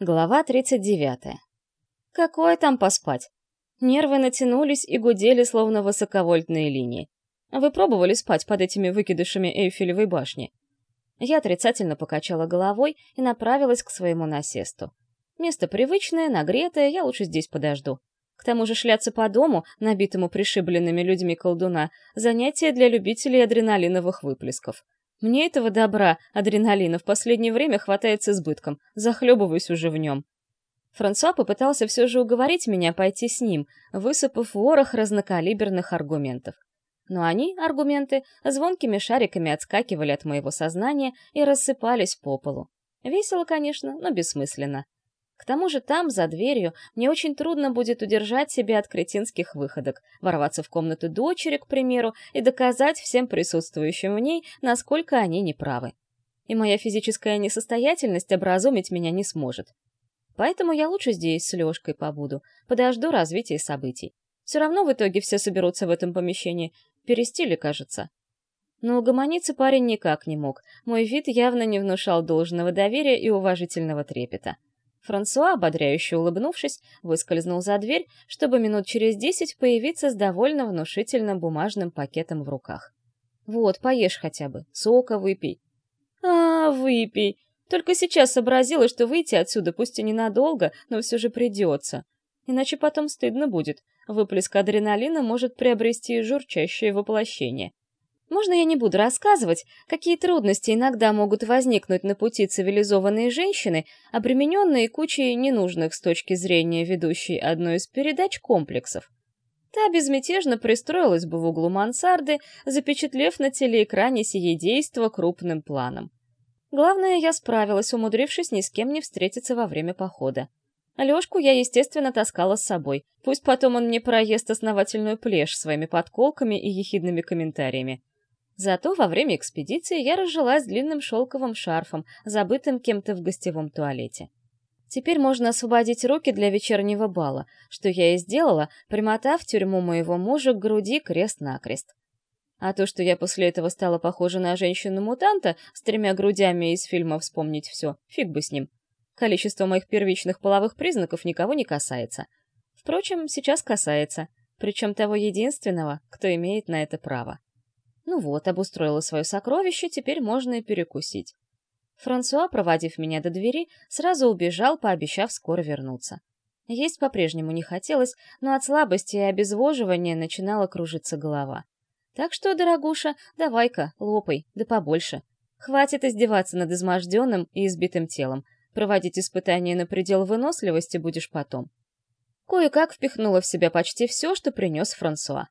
Глава 39. Какое там поспать? Нервы натянулись и гудели, словно высоковольтные линии. Вы пробовали спать под этими выкидышами Эйфелевой башни? Я отрицательно покачала головой и направилась к своему насесту. Место привычное, нагретое, я лучше здесь подожду. К тому же шляться по дому, набитому пришибленными людьми колдуна, занятие для любителей адреналиновых выплесков. Мне этого добра, адреналина, в последнее время хватает с избытком, захлебываюсь уже в нем. Франсуа попытался все же уговорить меня пойти с ним, высыпав ворох разнокалиберных аргументов. Но они, аргументы, звонкими шариками отскакивали от моего сознания и рассыпались по полу. Весело, конечно, но бессмысленно. К тому же там, за дверью, мне очень трудно будет удержать себя от кретинских выходок, ворваться в комнату дочери, к примеру, и доказать всем присутствующим в ней, насколько они неправы. И моя физическая несостоятельность образумить меня не сможет. Поэтому я лучше здесь с Лёшкой побуду, подожду развития событий. Все равно в итоге все соберутся в этом помещении. Перестили, кажется. Но угомониться парень никак не мог. Мой вид явно не внушал должного доверия и уважительного трепета. Франсуа, ободряюще улыбнувшись, выскользнул за дверь, чтобы минут через десять появиться с довольно внушительным бумажным пакетом в руках. «Вот, поешь хотя бы, сока выпей». «А, выпей! Только сейчас сообразила, что выйти отсюда, пусть и ненадолго, но все же придется. Иначе потом стыдно будет. Выплеск адреналина может приобрести журчащее воплощение. Можно я не буду рассказывать, какие трудности иногда могут возникнуть на пути цивилизованной женщины, обремененные кучей ненужных с точки зрения ведущей одной из передач комплексов? Та безмятежно пристроилась бы в углу мансарды, запечатлев на телеэкране сие действо крупным планом. Главное, я справилась, умудрившись ни с кем не встретиться во время похода. Лёшку я, естественно, таскала с собой. Пусть потом он мне проест основательную плешь своими подколками и ехидными комментариями. Зато во время экспедиции я разжилась длинным шелковым шарфом, забытым кем-то в гостевом туалете. Теперь можно освободить руки для вечернего бала, что я и сделала, примотав тюрьму моего мужа к груди крест-накрест. А то, что я после этого стала похожа на женщину-мутанта с тремя грудями из фильма «Вспомнить все», фиг бы с ним. Количество моих первичных половых признаков никого не касается. Впрочем, сейчас касается, причем того единственного, кто имеет на это право. Ну вот, обустроила свое сокровище, теперь можно и перекусить. Франсуа, проводив меня до двери, сразу убежал, пообещав скоро вернуться. Есть по-прежнему не хотелось, но от слабости и обезвоживания начинала кружиться голова. Так что, дорогуша, давай-ка, лопай, да побольше. Хватит издеваться над изможденным и избитым телом. Проводить испытания на предел выносливости будешь потом. Кое-как впихнула в себя почти все, что принес Франсуа.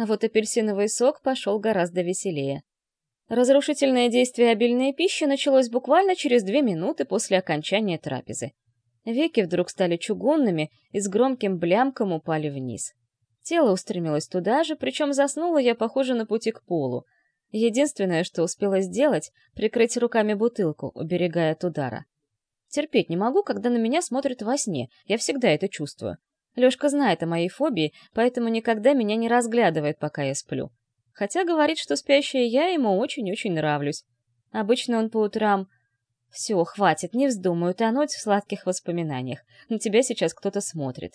А вот апельсиновый сок пошел гораздо веселее. Разрушительное действие обильной пищи началось буквально через две минуты после окончания трапезы. Веки вдруг стали чугунными и с громким блямком упали вниз. Тело устремилось туда же, причем заснула я, похоже, на пути к полу. Единственное, что успела сделать, прикрыть руками бутылку, уберегая от удара. Терпеть не могу, когда на меня смотрят во сне, я всегда это чувствую. Лёшка знает о моей фобии, поэтому никогда меня не разглядывает, пока я сплю. Хотя говорит, что спящая я ему очень-очень нравлюсь. Обычно он по утрам... Все, хватит, не вздумаю тонуть в сладких воспоминаниях. На тебя сейчас кто-то смотрит.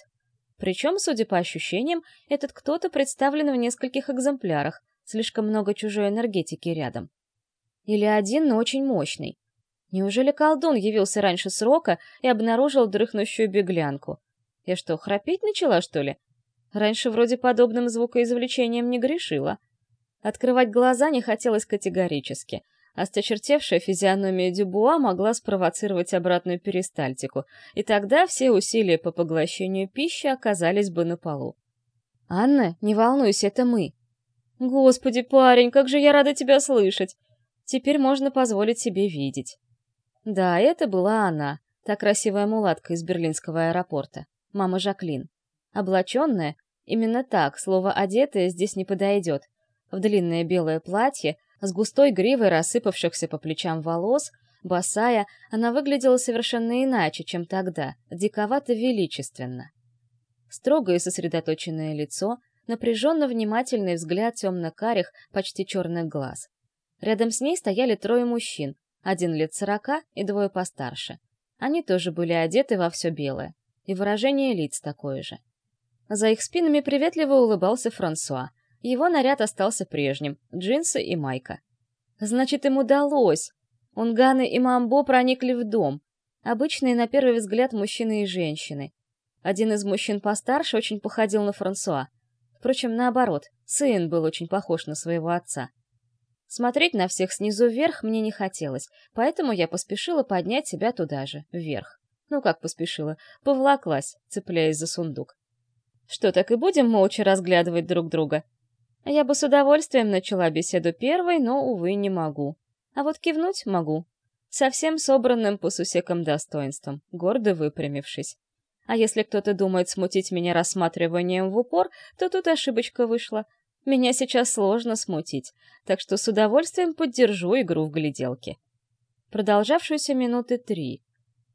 Причем, судя по ощущениям, этот кто-то представлен в нескольких экземплярах, слишком много чужой энергетики рядом. Или один, но очень мощный. Неужели колдун явился раньше срока и обнаружил дрыхнущую беглянку? Я что, храпеть начала, что ли? Раньше вроде подобным звукоизвлечением не грешила. Открывать глаза не хотелось категорически. Осточертевшая физиономия Дюбуа могла спровоцировать обратную перистальтику, и тогда все усилия по поглощению пищи оказались бы на полу. «Анна, не волнуйся, это мы». «Господи, парень, как же я рада тебя слышать!» Теперь можно позволить себе видеть. Да, это была она, та красивая мулатка из берлинского аэропорта мама Жаклин. Облаченная, именно так, слово «одетая» здесь не подойдет, в длинное белое платье, с густой гривой рассыпавшихся по плечам волос, босая, она выглядела совершенно иначе, чем тогда, диковато-величественно. Строгое сосредоточенное лицо, напряженно внимательный взгляд темно-карих, почти черных глаз. Рядом с ней стояли трое мужчин, один лет сорока и двое постарше. Они тоже были одеты во все белое, и выражение лиц такое же. За их спинами приветливо улыбался Франсуа. Его наряд остался прежним — джинсы и майка. Значит, им удалось. Унганы и Мамбо проникли в дом. Обычные, на первый взгляд, мужчины и женщины. Один из мужчин постарше очень походил на Франсуа. Впрочем, наоборот, сын был очень похож на своего отца. Смотреть на всех снизу вверх мне не хотелось, поэтому я поспешила поднять себя туда же, вверх. Ну как поспешила, повлаклась, цепляясь за сундук. Что, так и будем молча разглядывать друг друга? Я бы с удовольствием начала беседу первой, но, увы, не могу. А вот кивнуть могу. Совсем собранным по сусекам достоинством, гордо выпрямившись. А если кто-то думает смутить меня рассматриванием в упор, то тут ошибочка вышла. Меня сейчас сложно смутить, так что с удовольствием поддержу игру в гляделки. Продолжавшуюся минуты три.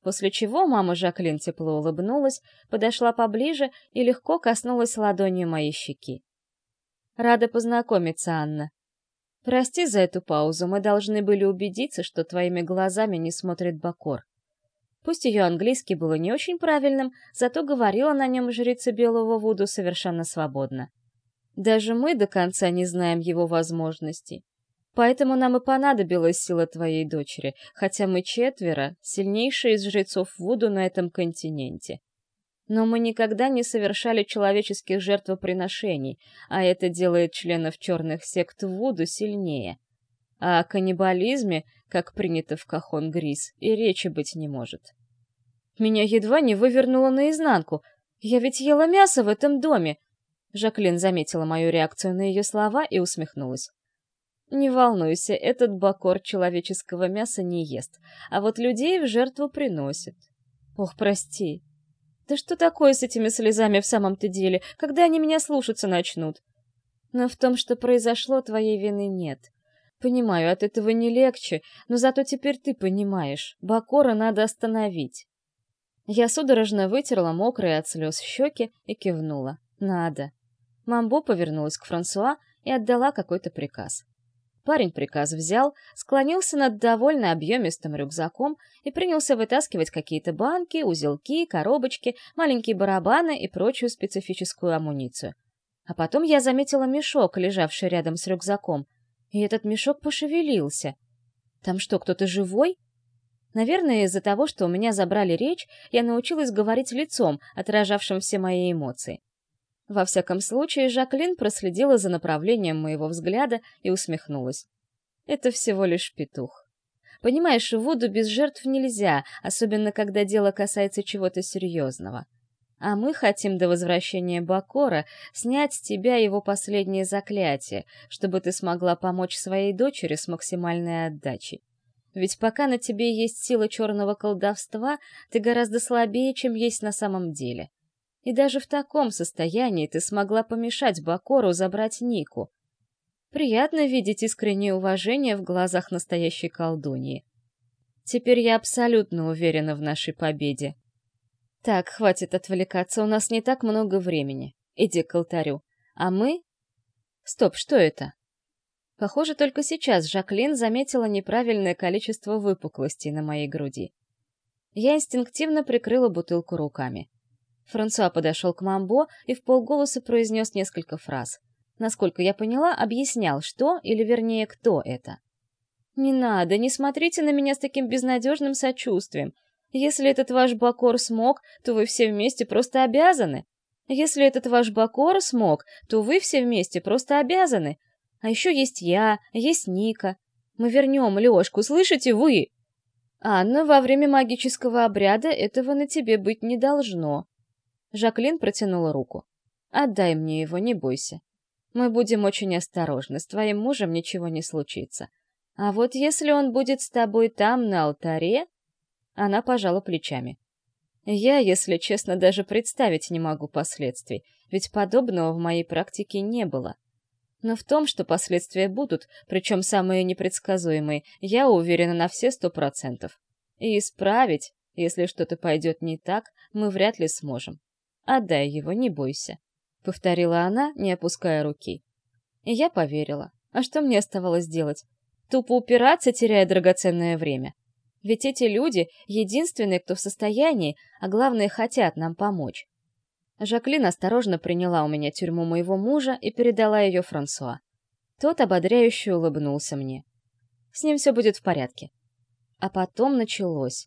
После чего мама Жаклин тепло улыбнулась, подошла поближе и легко коснулась ладонью моей щеки. «Рада познакомиться, Анна. Прости за эту паузу, мы должны были убедиться, что твоими глазами не смотрит Бакор. Пусть ее английский было не очень правильным, зато говорила на нем жрица Белого Вуду совершенно свободно. Даже мы до конца не знаем его возможностей. Поэтому нам и понадобилась сила твоей дочери, хотя мы четверо, сильнейшие из жрецов Вуду на этом континенте. Но мы никогда не совершали человеческих жертвоприношений, а это делает членов черных сект Вуду сильнее. А о каннибализме, как принято в Кахон-Грис, и речи быть не может. Меня едва не вывернуло наизнанку. Я ведь ела мясо в этом доме. Жаклин заметила мою реакцию на ее слова и усмехнулась. Не волнуйся, этот бакор человеческого мяса не ест, а вот людей в жертву приносит. Ох, прости. Да что такое с этими слезами в самом-то деле, когда они меня слушаться начнут? Но в том, что произошло, твоей вины нет. Понимаю, от этого не легче, но зато теперь ты понимаешь, Бакора надо остановить. Я судорожно вытерла мокрые от слез щеки и кивнула. Надо. Мамбо повернулась к Франсуа и отдала какой-то приказ. Парень приказ взял, склонился над довольно объемистым рюкзаком и принялся вытаскивать какие-то банки, узелки, коробочки, маленькие барабаны и прочую специфическую амуницию. А потом я заметила мешок, лежавший рядом с рюкзаком — и этот мешок пошевелился. Там что, кто-то живой? Наверное, из-за того, что у меня забрали речь, я научилась говорить лицом, отражавшим все мои эмоции. Во всяком случае, Жаклин проследила за направлением моего взгляда и усмехнулась. Это всего лишь петух. Понимаешь, воду без жертв нельзя, особенно когда дело касается чего-то серьезного. А мы хотим до возвращения Бакора снять с тебя его последнее заклятие, чтобы ты смогла помочь своей дочери с максимальной отдачей. Ведь пока на тебе есть сила черного колдовства, ты гораздо слабее, чем есть на самом деле. И даже в таком состоянии ты смогла помешать Бакору забрать Нику. Приятно видеть искреннее уважение в глазах настоящей колдуньи. Теперь я абсолютно уверена в нашей победе. Так, хватит отвлекаться, у нас не так много времени. Иди к алтарю. А мы... Стоп, что это? Похоже, только сейчас Жаклин заметила неправильное количество выпуклостей на моей груди. Я инстинктивно прикрыла бутылку руками. Франсуа подошел к Мамбо и в полголоса произнес несколько фраз. Насколько я поняла, объяснял, что, или вернее, кто это. «Не надо, не смотрите на меня с таким безнадежным сочувствием. Если этот ваш Бакор смог, то вы все вместе просто обязаны. Если этот ваш Бакор смог, то вы все вместе просто обязаны. А еще есть я, есть Ника. Мы вернем Лешку, слышите вы? Анна, во время магического обряда этого на тебе быть не должно. Жаклин протянула руку. Отдай мне его, не бойся. Мы будем очень осторожны, с твоим мужем ничего не случится. А вот если он будет с тобой там, на алтаре, она пожала плечами. Я, если честно, даже представить не могу последствий, ведь подобного в моей практике не было. Но в том, что последствия будут, причем самые непредсказуемые, я уверена на все сто процентов. И исправить, если что-то пойдет не так, мы вряд ли сможем. Отдай его, не бойся», — повторила она, не опуская руки. И я поверила. А что мне оставалось делать? Тупо упираться, теряя драгоценное время. Ведь эти люди — единственные, кто в состоянии, а главное, хотят нам помочь. Жаклин осторожно приняла у меня тюрьму моего мужа и передала ее Франсуа. Тот ободряюще улыбнулся мне. С ним все будет в порядке. А потом началось.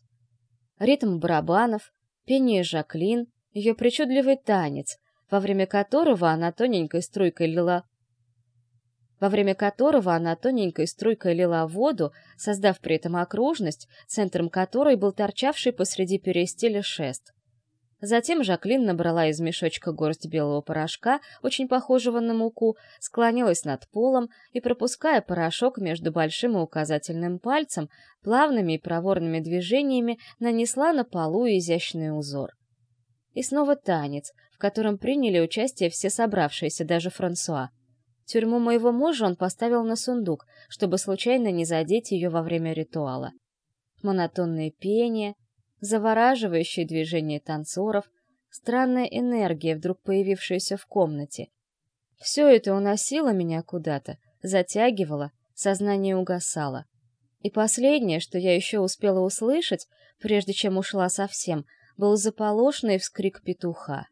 Ритм барабанов, пение Жаклин, ее причудливый танец, во время которого она тоненькой струйкой лила во время которого она тоненькой струйкой лила воду, создав при этом окружность, центром которой был торчавший посреди перестиля шест. Затем Жаклин набрала из мешочка горсть белого порошка, очень похожего на муку, склонилась над полом и, пропуская порошок между большим и указательным пальцем, плавными и проворными движениями нанесла на полу изящный узор. И снова танец, в котором приняли участие все собравшиеся, даже Франсуа. Тюрьму моего мужа он поставил на сундук, чтобы случайно не задеть ее во время ритуала. Монотонное пение, завораживающее движение танцоров, странная энергия, вдруг появившаяся в комнате. Все это уносило меня куда-то, затягивало, сознание угасало. И последнее, что я еще успела услышать, прежде чем ушла совсем, был заполошный вскрик петуха.